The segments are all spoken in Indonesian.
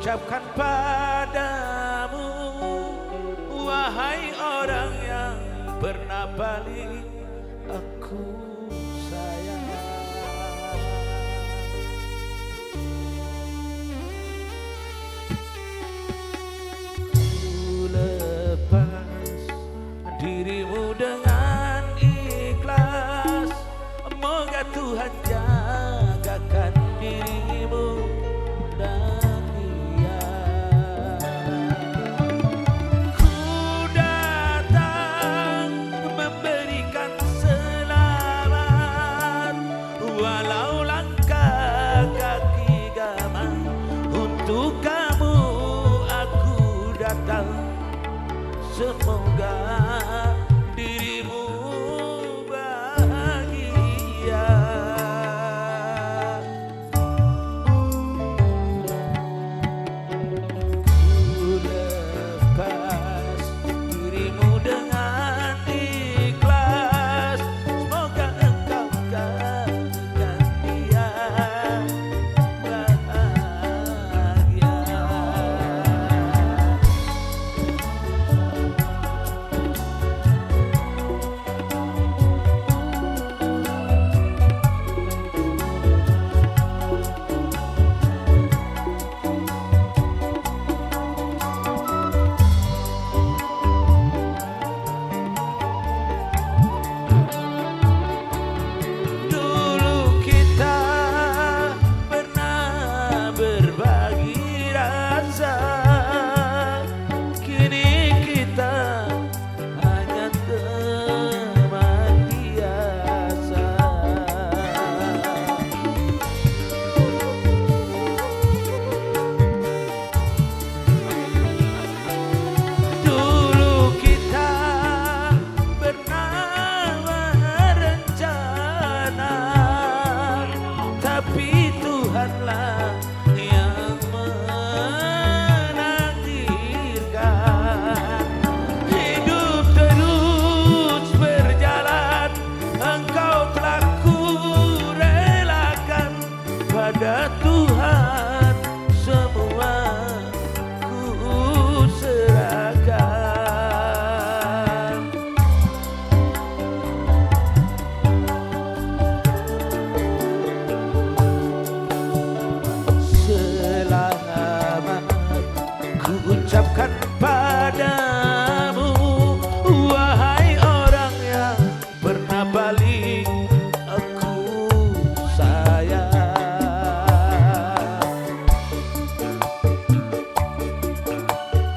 ucapkan padamu Wahai orang yang pernah balik aku semoga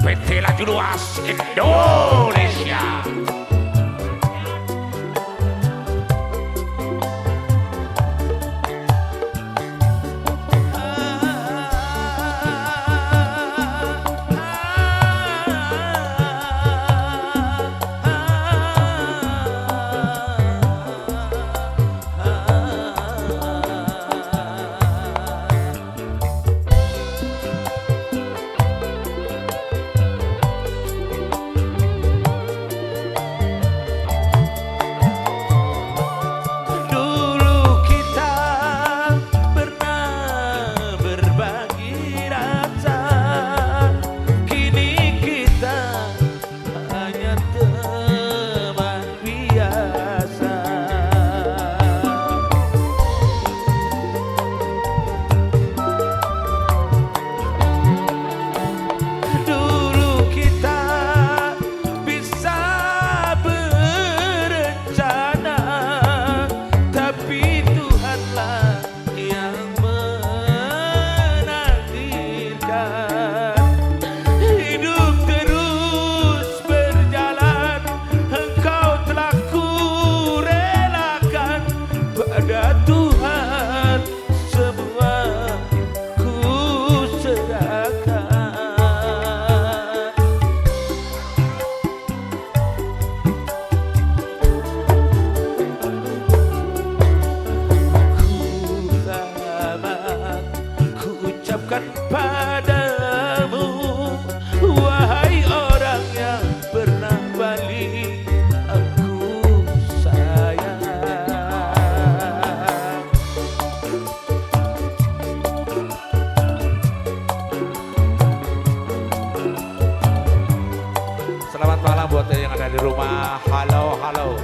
Pete la grúa, no, Saga. Selamat malam buat yang ada di rumah. Halo, halo.